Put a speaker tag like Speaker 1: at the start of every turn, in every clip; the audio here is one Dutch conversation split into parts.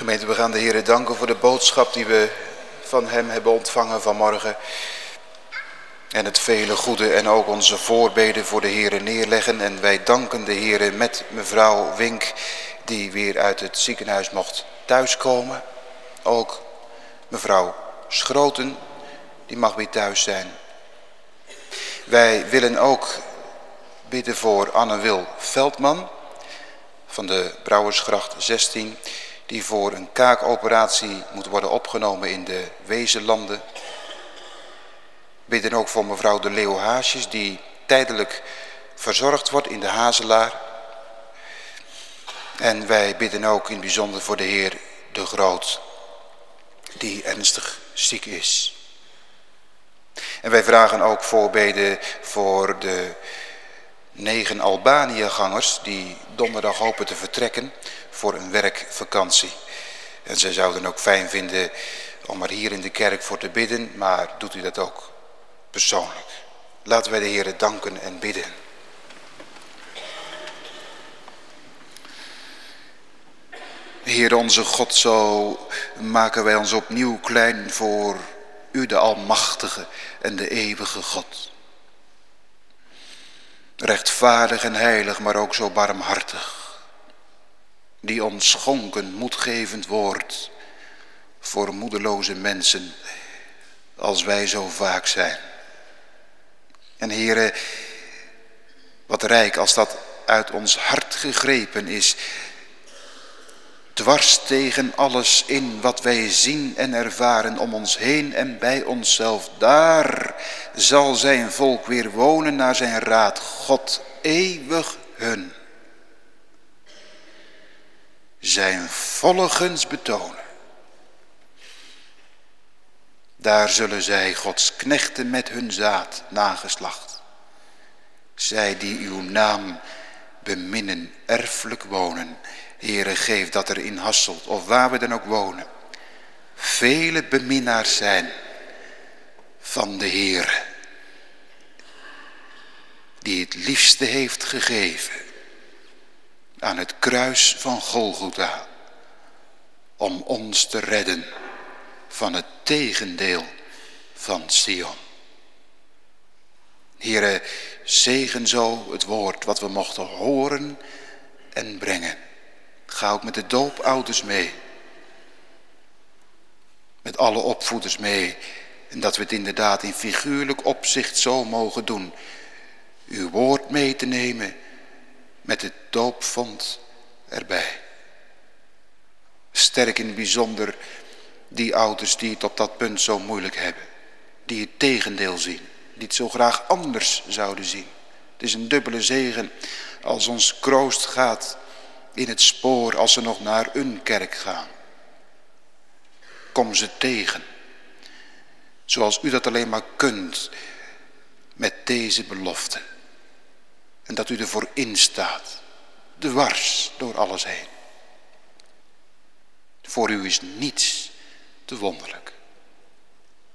Speaker 1: We gaan de Heer danken voor de boodschap die we van hem hebben ontvangen vanmorgen. En het vele goede en ook onze voorbeden voor de Heer neerleggen. En wij danken de Heer met mevrouw Wink die weer uit het ziekenhuis mocht thuiskomen. Ook mevrouw Schroten, die mag weer thuis zijn. Wij willen ook bidden voor Anne-Wil Veldman van de Brouwersgracht 16 die voor een kaakoperatie moet worden opgenomen in de Wezenlanden. Bidden ook voor mevrouw de Leeuw Haasjes die tijdelijk verzorgd wordt in de Hazelaar. En wij bidden ook in het bijzonder voor de Heer de Groot die ernstig ziek is. En wij vragen ook voorbeden voor de negen Albanië-gangers die donderdag hopen te vertrekken voor een werkvakantie. En zij zouden ook fijn vinden om er hier in de kerk voor te bidden, maar doet u dat ook persoonlijk. Laten wij de Heer danken en bidden. Heer onze God, zo maken wij ons opnieuw klein voor u de Almachtige en de eeuwige God. Rechtvaardig en heilig, maar ook zo barmhartig die ons schonken moedgevend woord voor moedeloze mensen als wij zo vaak zijn. En heren, wat rijk als dat uit ons hart gegrepen is, dwars tegen alles in wat wij zien en ervaren om ons heen en bij onszelf. Daar zal zijn volk weer wonen naar zijn raad, God eeuwig hun zijn volle gunst betonen. Daar zullen zij Gods knechten met hun zaad nageslacht. Zij die uw naam beminnen, erfelijk wonen. Heere, geef dat er in Hasselt of waar we dan ook wonen. Vele beminnaars zijn van de Heere. Die het liefste heeft gegeven aan het kruis van Golgotha om ons te redden van het tegendeel van Sion. Here, zegen zo het woord wat we mochten horen en brengen. Ga ook met de doopouders mee. Met alle opvoeders mee. En dat we het inderdaad in figuurlijk opzicht zo mogen doen. Uw woord mee te nemen met het doopvond erbij. Sterk in het bijzonder die ouders die het op dat punt zo moeilijk hebben. Die het tegendeel zien. Die het zo graag anders zouden zien. Het is een dubbele zegen als ons kroost gaat in het spoor als ze nog naar een kerk gaan. Kom ze tegen. Zoals u dat alleen maar kunt met deze belofte. En dat u ervoor instaat. Dwars door alles heen. Voor u is niets te wonderlijk.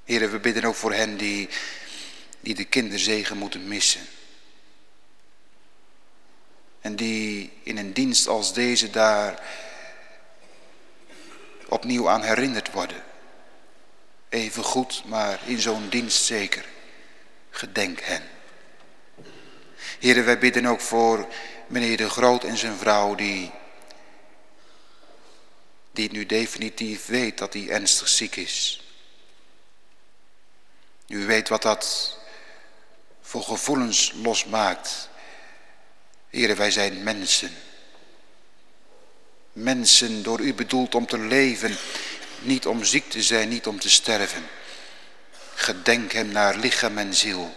Speaker 1: Heren, we bidden ook voor hen die, die de kinderzegen moeten missen. En die in een dienst als deze daar opnieuw aan herinnerd worden. Even goed, maar in zo'n dienst zeker. Gedenk hen. Heren, wij bidden ook voor meneer de Groot en zijn vrouw die, die nu definitief weet dat hij ernstig ziek is. U weet wat dat voor gevoelens losmaakt. Heren, wij zijn mensen. Mensen door u bedoeld om te leven, niet om ziek te zijn, niet om te sterven. Gedenk hem naar lichaam en ziel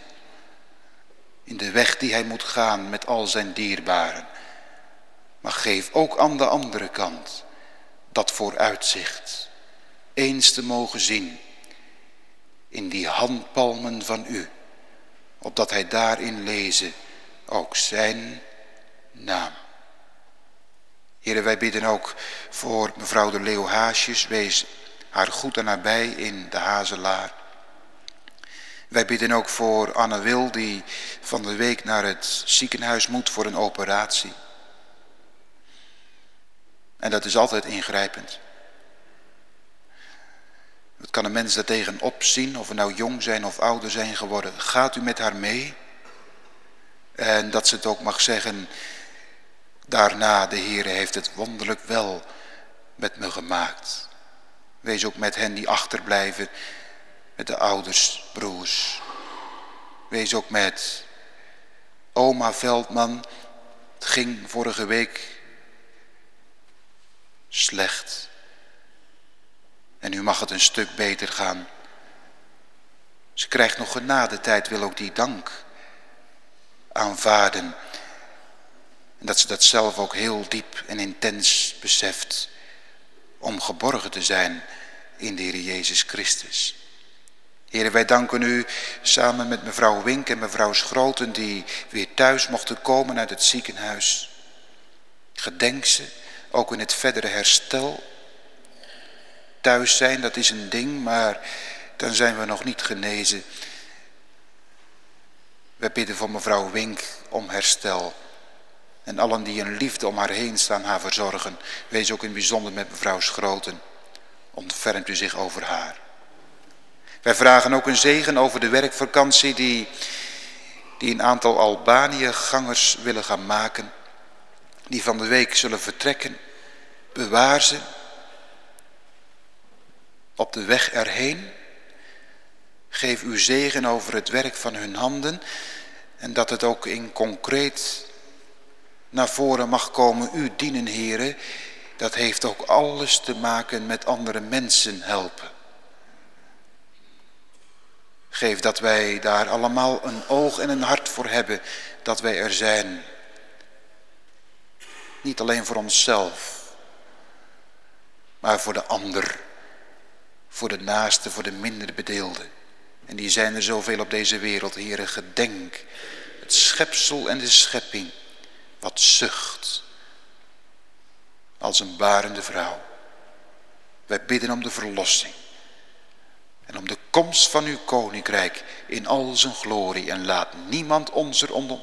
Speaker 1: in de weg die hij moet gaan met al zijn dierbaren. Maar geef ook aan de andere kant dat vooruitzicht eens te mogen zien in die handpalmen van u, opdat hij daarin lezen ook zijn naam. Heren, wij bidden ook voor mevrouw de Leeuw Haasjes, wees haar goed en nabij in de Hazelaar. Wij bidden ook voor Anne Wil die van de week naar het ziekenhuis moet voor een operatie. En dat is altijd ingrijpend. Het kan een mens daartegen opzien, of we nou jong zijn of ouder zijn geworden. Gaat u met haar mee? En dat ze het ook mag zeggen, daarna de Heere heeft het wonderlijk wel met me gemaakt. Wees ook met hen die achterblijven, met de ouders, broers. Wees ook met oma Veldman. Het ging vorige week slecht. En nu mag het een stuk beter gaan. Ze krijgt nog genadetijd, wil ook die dank aanvaarden. En dat ze dat zelf ook heel diep en intens beseft. Om geborgen te zijn in de Heer Jezus Christus. Heren, wij danken u samen met mevrouw Wink en mevrouw Schroten die weer thuis mochten komen uit het ziekenhuis. Gedenk ze, ook in het verdere herstel. Thuis zijn, dat is een ding, maar dan zijn we nog niet genezen. We bidden voor mevrouw Wink om herstel. En allen die een liefde om haar heen staan haar verzorgen. Wees ook in bijzonder met mevrouw Schroten. Ontfermt u zich over haar. Wij vragen ook een zegen over de werkvakantie die, die een aantal Albanië-gangers willen gaan maken. Die van de week zullen vertrekken. Bewaar ze op de weg erheen. Geef uw zegen over het werk van hun handen. En dat het ook in concreet naar voren mag komen. U dienen, heren. Dat heeft ook alles te maken met andere mensen helpen. Geef dat wij daar allemaal een oog en een hart voor hebben. Dat wij er zijn. Niet alleen voor onszelf. Maar voor de ander. Voor de naaste, voor de minder bedeelde. En die zijn er zoveel op deze wereld, heren. Gedenk het schepsel en de schepping. Wat zucht. Als een barende vrouw. Wij bidden om de verlossing. En om de komst van uw koninkrijk in al zijn glorie. En laat niemand ons er, on,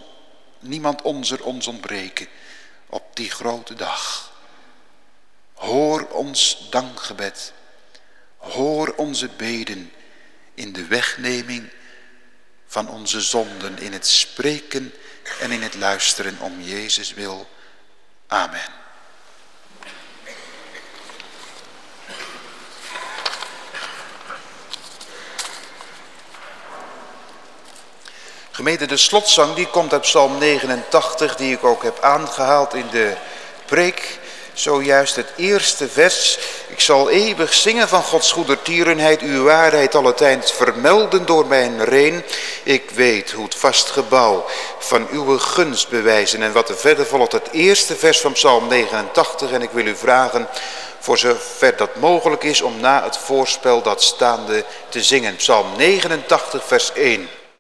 Speaker 1: niemand ons ontbreken op die grote dag. Hoor ons dankgebed. Hoor onze beden in de wegneming van onze zonden. In het spreken en in het luisteren om Jezus wil. Amen. Gemeente, de slotzang die komt uit Psalm 89, die ik ook heb aangehaald in de preek. Zojuist het eerste vers. Ik zal eeuwig zingen van Gods goedertierenheid, uw waarheid alle tijd vermelden door mijn reen. Ik weet hoe het vast gebouw van uw gunst bewijzen. En wat er verder volgt, het eerste vers van Psalm 89. En ik wil u vragen, voor zover dat mogelijk is, om na het voorspel dat staande te zingen. Psalm 89, vers 1.